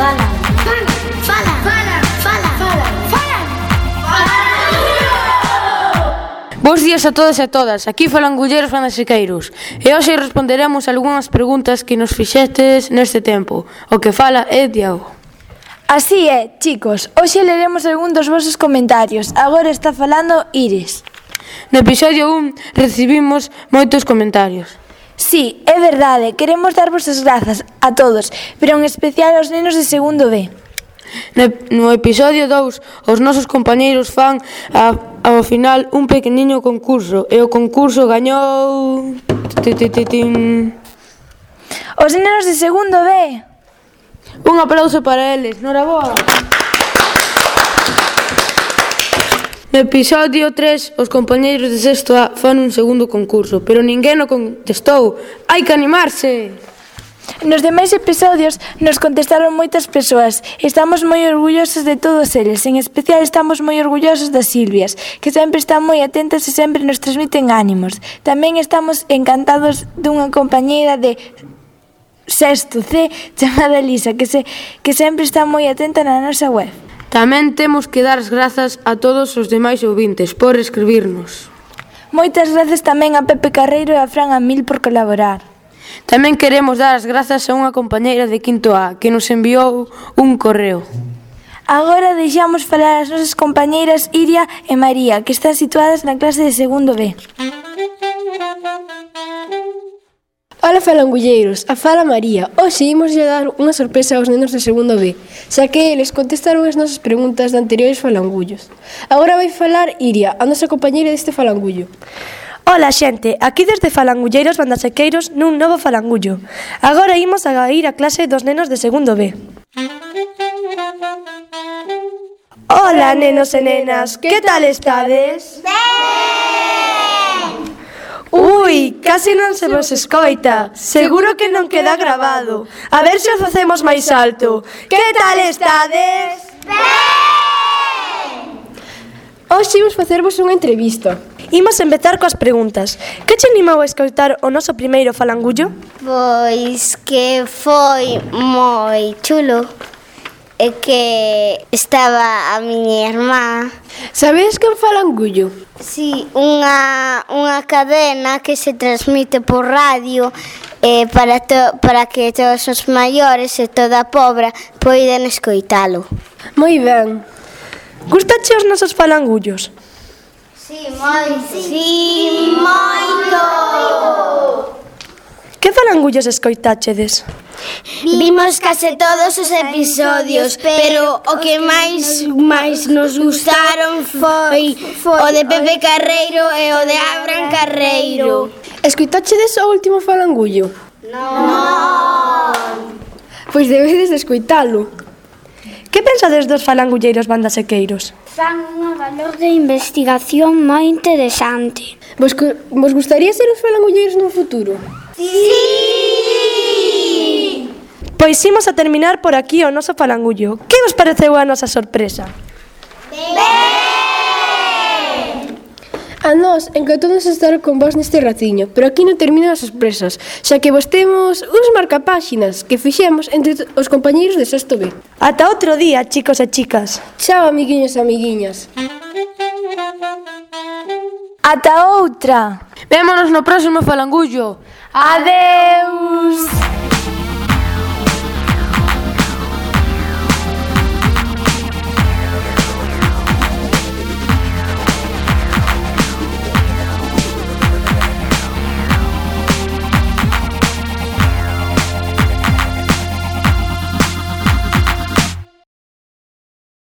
Fala, fala, fala, fala, fala, fala. Bos días a todos e a todas. Aquí falan Gulleros Fran Siqueiros. E hoxe responderemos algunhas preguntas que nos fixestes neste tempo. O que fala é Diago. Así é, chicos, hoxe leremos algún dos vosos comentarios. Agora está falando Iris. No episodio 1 recibimos moitos comentarios. Sí, é verdade, queremos darvos as grazas a todos, pero en especial aos nenos de segundo B. No episodio 2, os nosos compañeiros fan a, ao final un pequeniño concurso e o concurso gañou... Os nenos de segundo B. Un aplauso para eles, noraboa. No episodio 3, os compañeiros de sexto A fan un segundo concurso, pero ninguén o contestou. Hai que animarse! Nos demais episodios nos contestaron moitas persoas. Estamos moi orgullosos de todos eles. En especial estamos moi orgullosos das Silvias, que sempre están moi atentas e sempre nos transmiten ánimos. Tamén estamos encantados dunha compañeira de sexto C chamada Elisa, que, se, que sempre está moi atenta na nosa web. Tamén temos que dar as grazas a todos os demais ouvintes por escribirnos. Moitas grazas tamén a Pepe Carreiro e a Fran Amil por colaborar. Tamén queremos dar as grazas a unha compañeira de Quinto A que nos enviou un correo. Agora deixamos falar as nosas compañeiras Iria e María, que están situadas na clase de segundo B. Ola falangulleiros, a fala María. Hoxe imos lle dar unha sorpresa aos nenos de segundo B, xa que eles contestaron as nosas preguntas de anteriores falangullos. Agora vai falar Iria, a nosa compañeira deste falangullo. Ola xente, aquí desde Falangulleiros Bandasequeiros nun novo falangullo. Agora imos a ir a clase dos nenos de segundo B. Ola nenos e nenas, que tal estades? Ben! Ui, casi non se vos escoita. Seguro que non queda grabado. A ver se o facemos máis alto. Que tal estades? Ben! Hoxe imos facervos unha entrevista. Imos empezar coas preguntas. Que che animou a escoitar o noso primeiro falangullo? Pois que foi moi chulo é que estaba a miña irmá. Sabes que fala angullo? Si, sí, unha, unha cadena que se transmite por radio eh, para, to, para que todos os maiores e toda a pobra poidan escoitalo. Moi ben. Gustache os nosos falangullos? Si, sí, moi, si, sí, moito. Que falangullos escoitáchedes? Vimos case todos os episodios, pero o que máis máis nos gustaron foi o de Pepe Carreiro e o de Abraham Carreiro. Escoitachedes o último falangullo? Non. Pois debedes de escoitalo. Que pensades dos falangulleiros bandasequeiros? Fan unha valor de investigación moi interesante. Vos, vos gustaría ser os falangulleiros no futuro? Sí! sí. Pois imos a terminar por aquí o noso falangullo. Que vos pareceu a nosa sorpresa? Ben! A nós encantónos estar con vos neste ratiño, pero aquí non terminan as sorpresas, xa que vos temos uns marcapáxinas que fixemos entre os compañeiros de Sexto B. Ata outro día, chicos e chicas. Chao, amiguinhos e amiguinhas. Ata outra. Vémonos no próximo falangullo. Adeus.